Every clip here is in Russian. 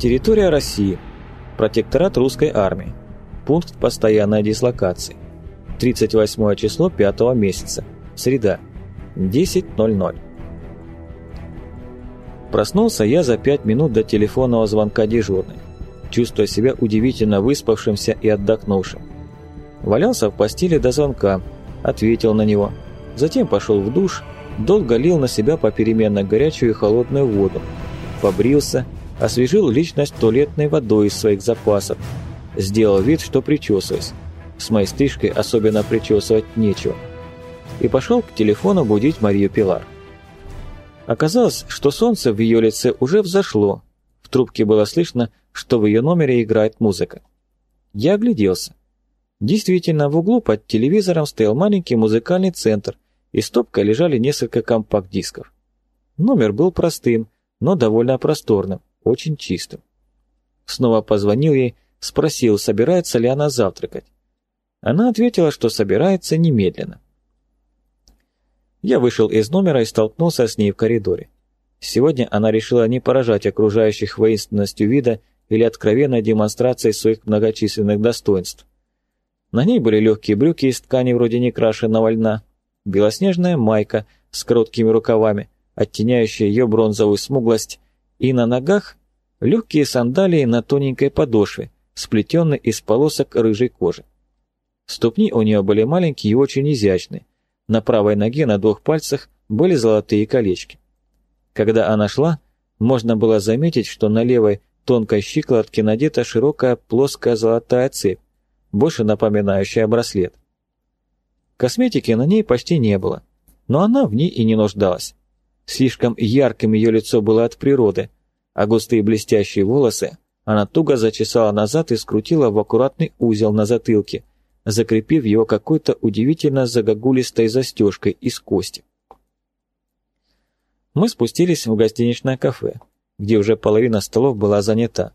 Территория России. Протекторат русской армии. Пункт постоянной дислокации. 38 число 5 месяца. Среда. 10.00. Проснулся я за пять минут до телефонного звонка дежурной, чувствуя себя удивительно выспавшимся и отдохнувшим. Валялся в постели до звонка, ответил на него, затем пошел в душ, долго лил на себя попеременно горячую и холодную воду, побрился, освежил личность туалетной водой из своих запасов, сделал вид, что причесываюсь. С моей стрижкой особенно причесывать нечего. И пошел к телефону будить Марию Пилар. Оказалось, что солнце в ее лице уже взошло. В трубке было слышно, что в ее номере играет музыка. Я огляделся. Действительно, в углу под телевизором стоял маленький музыкальный центр, и стопкой лежали несколько компакт-дисков. Номер был простым, но довольно просторным, очень чистым. Снова позвонил ей, спросил, собирается ли она завтракать. Она ответила, что собирается немедленно. Я вышел из номера и столкнулся с ней в коридоре. Сегодня она решила не поражать окружающих воинственностью вида или откровенной демонстрацией своих многочисленных достоинств. На ней были легкие брюки из ткани вроде некрашенного льна, белоснежная майка с короткими рукавами, оттеняющая ее бронзовую смуглость, и на ногах легкие сандалии на тоненькой подошве, сплетенной из полосок рыжей кожи. Ступни у нее были маленькие и очень изящные. На правой ноге на двух пальцах были золотые колечки. Когда она шла, можно было заметить, что на левой тонкой щиколотке надета широкая плоская золотая цепь, больше напоминающая браслет. Косметики на ней почти не было, но она в ней и не нуждалась. Слишком ярким ее лицо было от природы, а густые блестящие волосы она туго зачесала назад и скрутила в аккуратный узел на затылке, закрепив его какой-то удивительно загогулистой застежкой из кости. Мы спустились в гостиничное кафе, где уже половина столов была занята.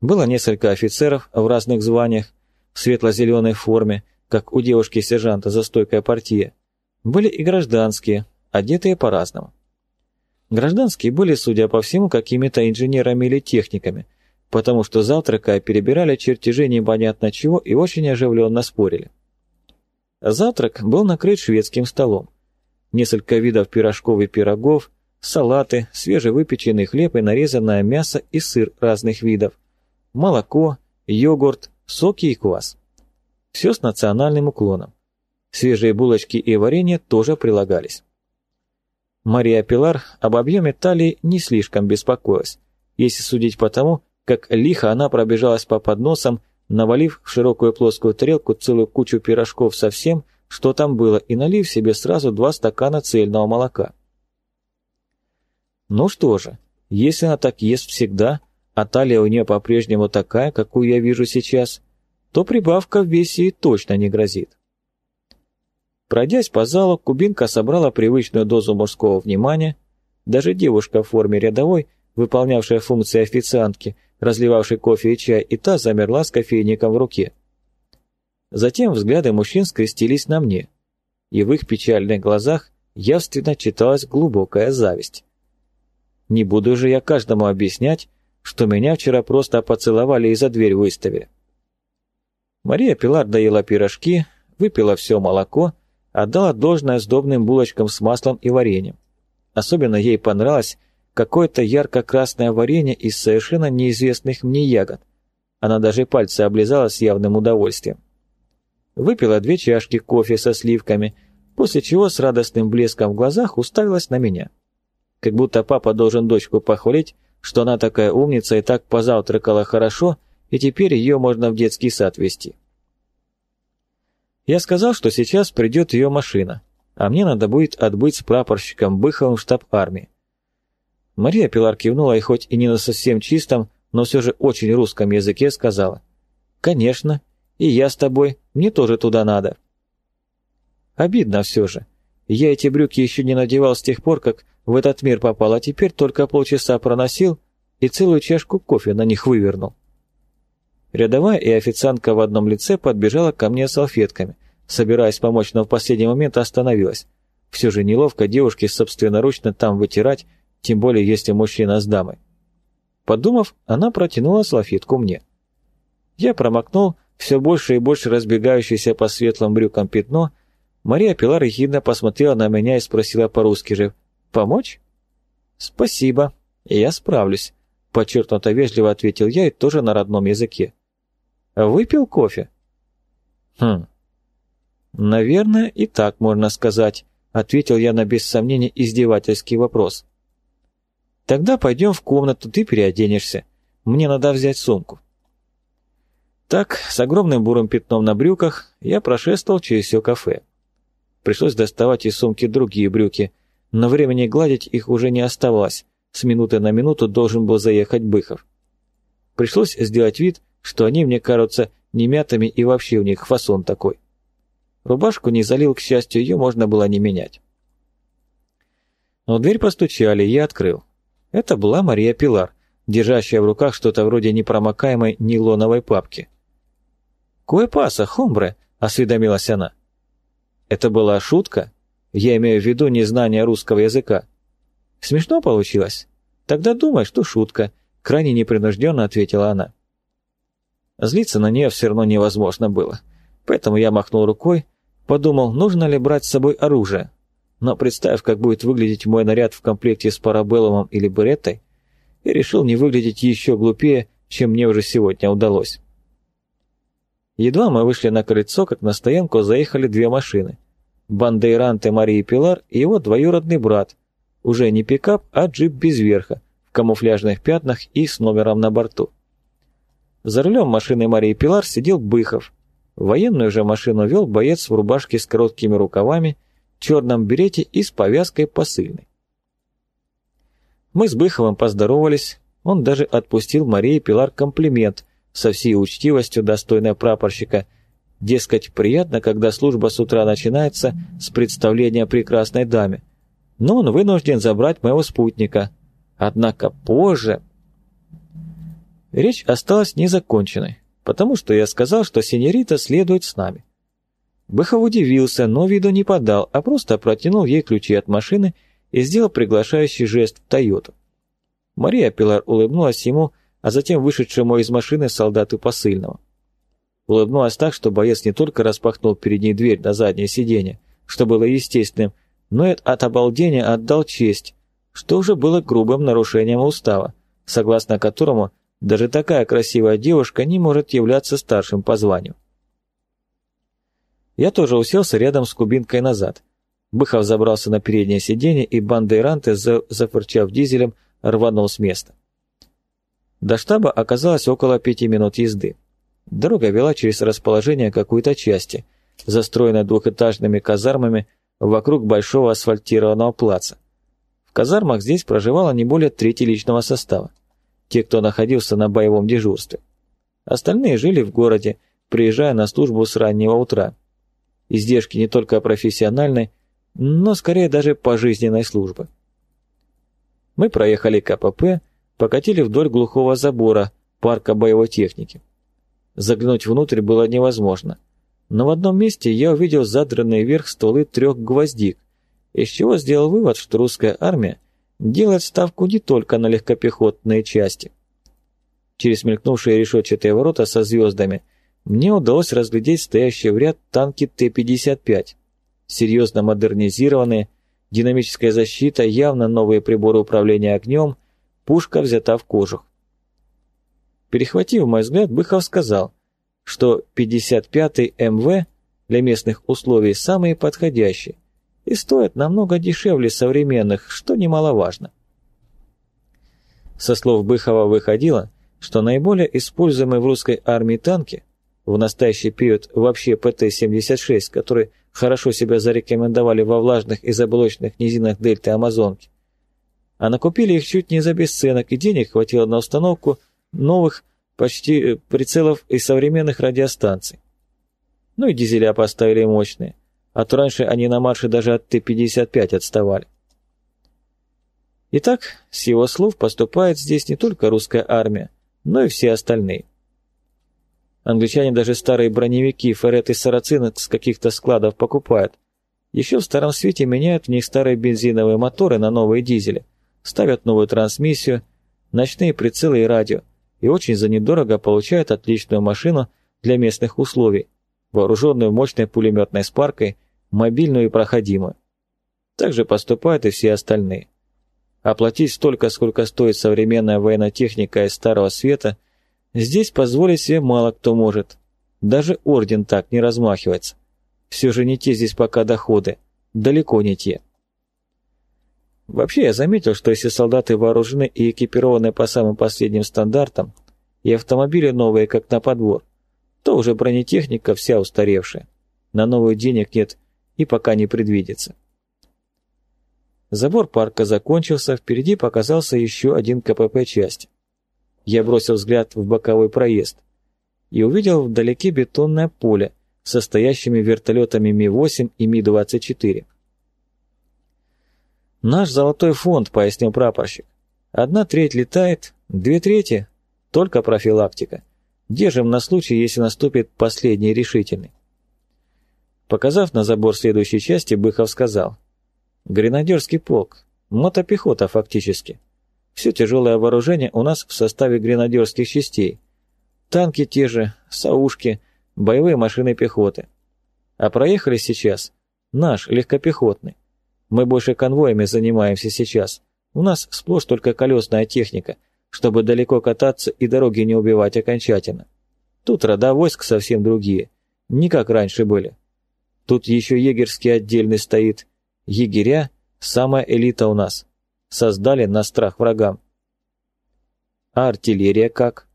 Было несколько офицеров в разных званиях, в светло-зеленой форме, как у девушки-сержанта за стойкой партии. Были и гражданские, одетые по-разному. Гражданские были, судя по всему, какими-то инженерами или техниками, потому что завтракая перебирали чертежи непонятно чего и очень оживленно спорили. Завтрак был накрыт шведским столом. Несколько видов пирожков и пирогов, салаты, свежевыпеченный хлеб и нарезанное мясо и сыр разных видов, молоко, йогурт, соки и квас. Все с национальным уклоном. Свежие булочки и варенье тоже прилагались. Мария Пилар об объеме талии не слишком беспокоилась, если судить по тому, как лихо она пробежалась по подносам, навалив в широкую плоскую тарелку целую кучу пирожков со всем, что там было, и налив себе сразу два стакана цельного молока. Ну что же, если она так ест всегда, а талия у нее по-прежнему такая, какую я вижу сейчас, то прибавка в весе точно не грозит. Пройдясь по залу, кубинка собрала привычную дозу мужского внимания, даже девушка в форме рядовой, выполнявшая функции официантки, разливавшей кофе и чай, и та замерла с кофейником в руке. Затем взгляды мужчин скрестились на мне, и в их печальных глазах явственно читалась глубокая зависть. Не буду же я каждому объяснять, что меня вчера просто поцеловали и за дверь выставили. Мария Пилар доела пирожки, выпила все молоко, отдала должное сдобным булочкам с маслом и вареньем. Особенно ей понравилось какое-то ярко-красное варенье из совершенно неизвестных мне ягод. Она даже пальцы облизала с явным удовольствием. Выпила две чашки кофе со сливками, после чего с радостным блеском в глазах уставилась на меня. Как будто папа должен дочку похвалить, что она такая умница и так позавтракала хорошо, и теперь ее можно в детский сад вести. Я сказал, что сейчас придет ее машина, а мне надо будет отбыть с прапорщиком Быховым в штаб армии. Мария Пилар кивнула и хоть и не на совсем чистом, но все же очень русском языке сказала. «Конечно, и я с тобой, мне тоже туда надо». Обидно все же. Я эти брюки еще не надевал с тех пор, как в этот мир попал, а теперь только полчаса проносил и целую чашку кофе на них вывернул. Рядовая и официантка в одном лице подбежала ко мне салфетками, собираясь помочь, но в последний момент остановилась. Все же неловко девушке собственноручно там вытирать, тем более если мужчина с дамой. Подумав, она протянула салфетку мне. Я промокнул все больше и больше разбегающееся по светлым брюкам пятно. Мария Пилар ехидно посмотрела на меня и спросила по-русски же «Помочь?» «Спасибо, я справлюсь», — подчеркнуто вежливо ответил я и тоже на родном языке. «Выпил кофе?» «Хм, наверное, и так можно сказать», — ответил я на без сомнения издевательский вопрос. «Тогда пойдем в комнату, ты переоденешься. Мне надо взять сумку». Так, с огромным бурым пятном на брюках, я прошествовал через все кафе. Пришлось доставать из сумки другие брюки, но времени гладить их уже не оставалось, с минуты на минуту должен был заехать Быхов. Пришлось сделать вид, что они мне кажутся немятыми и вообще у них фасон такой. Рубашку не залил, к счастью, ее можно было не менять. Но дверь постучали, я открыл. Это была Мария Пилар, держащая в руках что-то вроде непромокаемой нейлоновой папки. «Кое паса, хомбре?» — осведомилась она. Это была шутка? Я имею в виду незнание русского языка. Смешно получилось? Тогда думай, что шутка, крайне непринужденно ответила она. Злиться на нее все равно невозможно было. Поэтому я махнул рукой, подумал, нужно ли брать с собой оружие. Но представив, как будет выглядеть мой наряд в комплекте с парабеллумом или береттой, я решил не выглядеть еще глупее, чем мне уже сегодня удалось. Едва мы вышли на крыльцо, как на стоянку заехали две машины. Бандейранте Марии Пилар и его двоюродный брат. Уже не пикап, а джип без верха, в камуфляжных пятнах и с номером на борту. За рулем машины Марии Пилар сидел Быхов. Военную же машину вел боец в рубашке с короткими рукавами, черном берете и с повязкой посыльной. Мы с Быховым поздоровались, он даже отпустил Марии Пилар комплимент – со всей учтивостью достойной прапорщика. Дескать, приятно, когда служба с утра начинается с представления прекрасной даме. Но он вынужден забрать моего спутника. Однако позже... Речь осталась незаконченной, потому что я сказал, что сеньорита следует с нами. Быхов удивился, но виду не подал, а просто протянул ей ключи от машины и сделал приглашающий жест в Тойоту. Мария Пилар улыбнулась ему, а затем вышедшему из машины солдату посыльного. Улыбнулась так, что боец не только распахнул перед ней дверь на заднее сиденье, что было естественным, но и от обалдения отдал честь, что уже было грубым нарушением устава, согласно которому даже такая красивая девушка не может являться старшим по званию. Я тоже уселся рядом с кубинкой назад. Быхов забрался на переднее сиденье, и бандейранте, зафырчав дизелем, рванул с места. До штаба оказалось около пяти минут езды. Дорога вела через расположение какой-то части, застроенной двухэтажными казармами вокруг большого асфальтированного плаца. В казармах здесь проживало не более трети личного состава, те, кто находился на боевом дежурстве. Остальные жили в городе, приезжая на службу с раннего утра. Издержки не только профессиональной, но скорее даже пожизненной службы. Мы проехали КПП, покатили вдоль глухого забора парка боевой техники. Заглянуть внутрь было невозможно, но в одном месте я увидел задранные вверх стволы трех гвоздик, из чего сделал вывод, что русская армия делает ставку не только на легкопехотные части. Через мелькнувшие решетчатые ворота со звездами мне удалось разглядеть стоящие в ряд танки Т-55, серьезно модернизированные, динамическая защита, явно новые приборы управления огнем – Пушка взята в кожух. Перехватив мой взгляд, Быхов сказал, что 55-й МВ для местных условий самые подходящие и стоят намного дешевле современных, что немаловажно. Со слов Быхова выходило, что наиболее используемые в русской армии танки, в настоящий период вообще ПТ-76, которые хорошо себя зарекомендовали во влажных и заблочных низинах дельты Амазонки, а накупили их чуть не за бесценок, и денег хватило на установку новых почти э, прицелов и современных радиостанций. Ну и дизеля поставили мощные, а то раньше они на марше даже от Т-55 отставали. Итак, с его слов поступает здесь не только русская армия, но и все остальные. Англичане даже старые броневики, фереты сарацины с каких-то складов покупают. Еще в Старом Свете меняют в них старые бензиновые моторы на новые дизели – ставят новую трансмиссию, ночные прицелы и радио, и очень за недорого получают отличную машину для местных условий, вооруженную мощной пулеметной спаркой, мобильную и проходимую. Также поступают и все остальные. Оплатить столько, сколько стоит современная военная техника из Старого Света, здесь позволить себе мало кто может. Даже орден так не размахивается. Все же не те здесь пока доходы, далеко не те. Вообще я заметил, что если солдаты вооружены и экипированы по самым последним стандартам, и автомобили новые, как на подбор, то уже бронетехника вся устаревшая. На новую денег нет и пока не предвидится. Забор парка закончился, впереди показался еще один КПП-часть. Я бросил взгляд в боковой проезд и увидел вдалеке бетонное поле, состоящими вертолетами Ми-8 и Ми-24. «Наш золотой фонд», — пояснил прапорщик. «Одна треть летает, две трети — только профилактика. Держим на случай, если наступит последний решительный». Показав на забор следующей части, Быхов сказал. «Гренадерский полк. Мотопехота фактически. Все тяжелое вооружение у нас в составе гренадерских частей. Танки те же, саушки, боевые машины пехоты. А проехали сейчас наш легкопехотный. Мы больше конвоями занимаемся сейчас. У нас сплошь только колесная техника, чтобы далеко кататься и дороги не убивать окончательно. Тут рода войск совсем другие, не как раньше были. Тут еще егерский отдельный стоит. Егеря – самая элита у нас. Создали на страх врагам. А артиллерия как?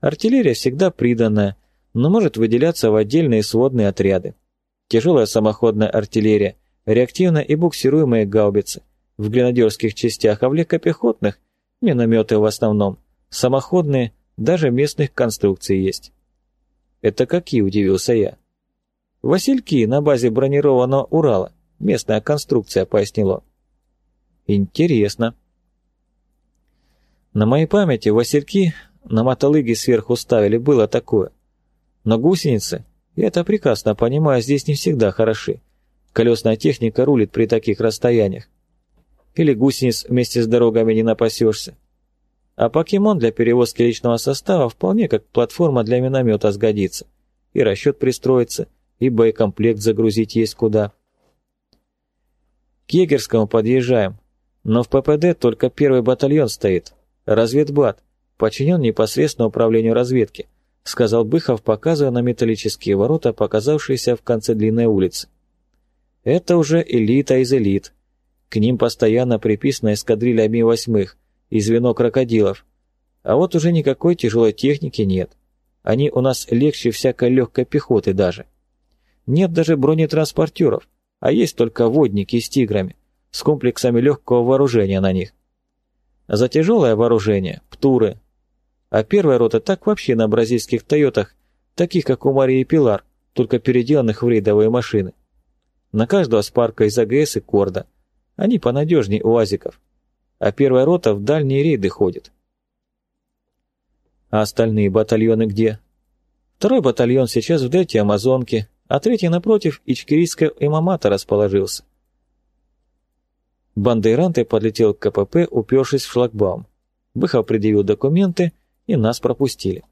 Артиллерия всегда приданная, но может выделяться в отдельные сводные отряды. Тяжелая самоходная артиллерия, реактивно и буксируемые гаубицы. В гренадерских частях, а в легкопехотных – минометы в основном, самоходные, даже местных конструкций есть. Это какие, удивился я. Васильки на базе бронированного Урала, местная конструкция, пояснило. Интересно. На моей памяти Васильки на мотолыге сверху ставили, было такое. Но гусеницы, я это прекрасно понимаю, здесь не всегда хороши. Колесная техника рулит при таких расстояниях. Или гусениц вместе с дорогами не напасешься. А покемон для перевозки личного состава вполне как платформа для миномета сгодится. И расчет пристроится, и боекомплект загрузить есть куда. К егерскому подъезжаем, но в ППД только первый батальон стоит. Разведбат, подчинен непосредственно управлению разведки, сказал Быхов, показывая на металлические ворота, показавшиеся в конце длинной улицы. Это уже элита из элит. К ним постоянно приписана эскадрилья Ми-8 и звено крокодилов. А вот уже никакой тяжелой техники нет. Они у нас легче всякой легкой пехоты даже. Нет даже бронетранспортеров, а есть только водники с тиграми, с комплексами легкого вооружения на них. За тяжелое вооружение – птуры. А первая рота так вообще на бразильских «Тойотах», таких как у Марии Пилар, только переделанных в рейдовые машины. На каждого спарка из АГС и Корда. Они понадежнее УАЗиков. А первая рота в дальние рейды ходит. А остальные батальоны где? Второй батальон сейчас в дельте Амазонки, а третий напротив Ичкирийского имамата расположился. Бандейранте подлетел к КПП, упершись в шлагбаум. Быхов предъявил документы, и нас пропустили.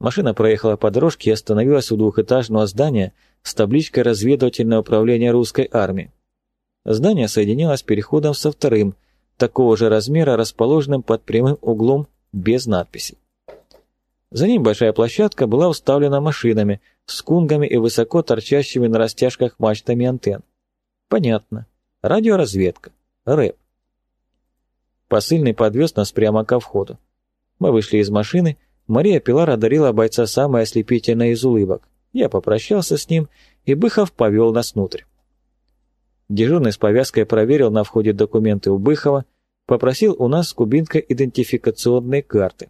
Машина проехала по дорожке и остановилась у двухэтажного здания с табличкой «Разведывательное управление русской армии». Здание соединялось переходом со вторым, такого же размера, расположенным под прямым углом без надписей. За ним большая площадка была уставлена машинами, с кунгами и высоко торчащими на растяжках мачтами антенн. Понятно. Радиоразведка. РЭП. Посыльный подвез нас прямо ко входу. Мы вышли из машины, Мария Пилар одарила бойца самой ослепительной из улыбок. Я попрощался с ним, и Быхов повел нас внутрь. Дежурный с повязкой проверил на входе документы у Быхова, попросил у нас с кубинкой идентификационной карты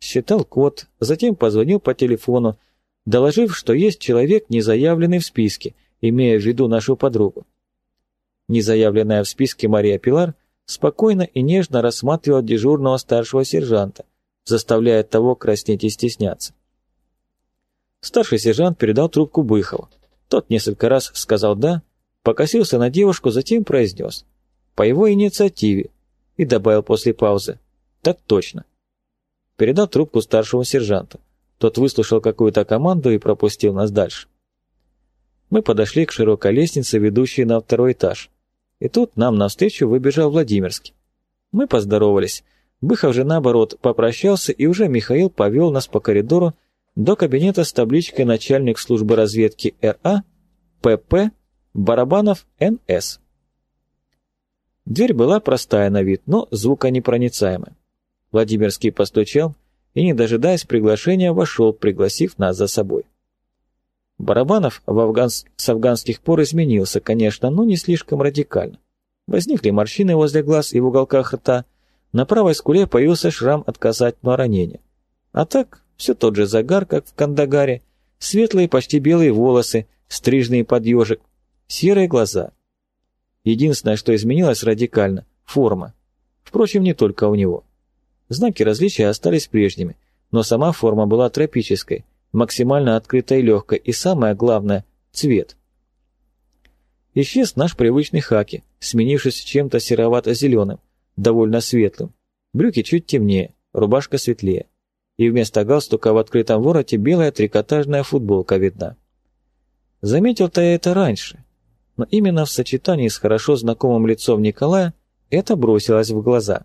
считал код, затем позвонил по телефону, доложив, что есть человек, не заявленный в списке, имея в виду нашу подругу. Незаявленная в списке Мария Пилар спокойно и нежно рассматривала дежурного старшего сержанта, заставляя того краснеть и стесняться. Старший сержант передал трубку Быхову. Тот несколько раз сказал «да», покосился на девушку, затем произнес «по его инициативе» и добавил после паузы Так точно. Передал трубку старшему сержанту. Тот выслушал какую-то команду и пропустил нас дальше. Мы подошли к широкой лестнице, ведущей на второй этаж. И тут нам навстречу выбежал Владимирский. Мы поздоровались. Быхов же, наоборот, попрощался, и уже Михаил повел нас по коридору до кабинета с табличкой начальник службы разведки РА, ПП, Барабанов НС. Дверь была простая на вид, но звуконепроницаемая. Владимирский постучал и, не дожидаясь приглашения, вошел, пригласив нас за собой. Барабанов в афган... с афганских пор изменился, конечно, но не слишком радикально. Возникли морщины возле глаз и в уголках рта, на правой скуле появился шрам от касательного ранения. А так, все тот же загар, как в Кандагаре, светлые, почти белые волосы, стрижные под ежик, серые глаза. Единственное, что изменилось радикально – форма. Впрочем, не только у него. Знаки различия остались прежними, но сама форма была тропической, максимально открытой и легкой, и самое главное – цвет. Исчез наш привычный хаки, сменившись чем-то серовато-зеленым, довольно светлым. Брюки чуть темнее, рубашка светлее. И вместо галстука в открытом вороте белая трикотажная футболка видна. Заметил-то я это раньше, но именно в сочетании с хорошо знакомым лицом Николая это бросилось в глаза.